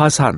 화산.